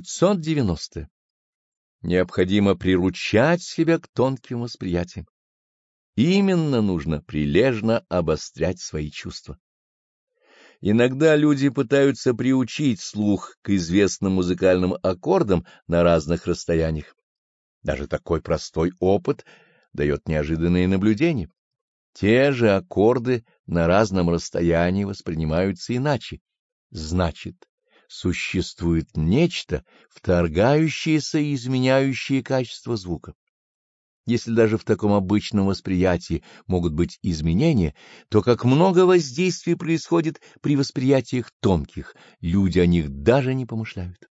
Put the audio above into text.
590. Необходимо приручать себя к тонким восприятиям. Именно нужно прилежно обострять свои чувства. Иногда люди пытаются приучить слух к известным музыкальным аккордам на разных расстояниях. Даже такой простой опыт дает неожиданные наблюдения. Те же аккорды на разном расстоянии воспринимаются иначе. Значит, существует нечто, вторгающееся и изменяющее качество звука. Если даже в таком обычном восприятии могут быть изменения, то как много воздействий происходит при восприятиях тонких, люди о них даже не помышляют.